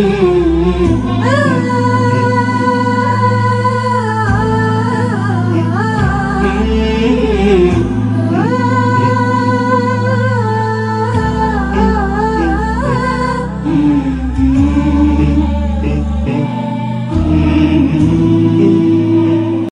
Ooh.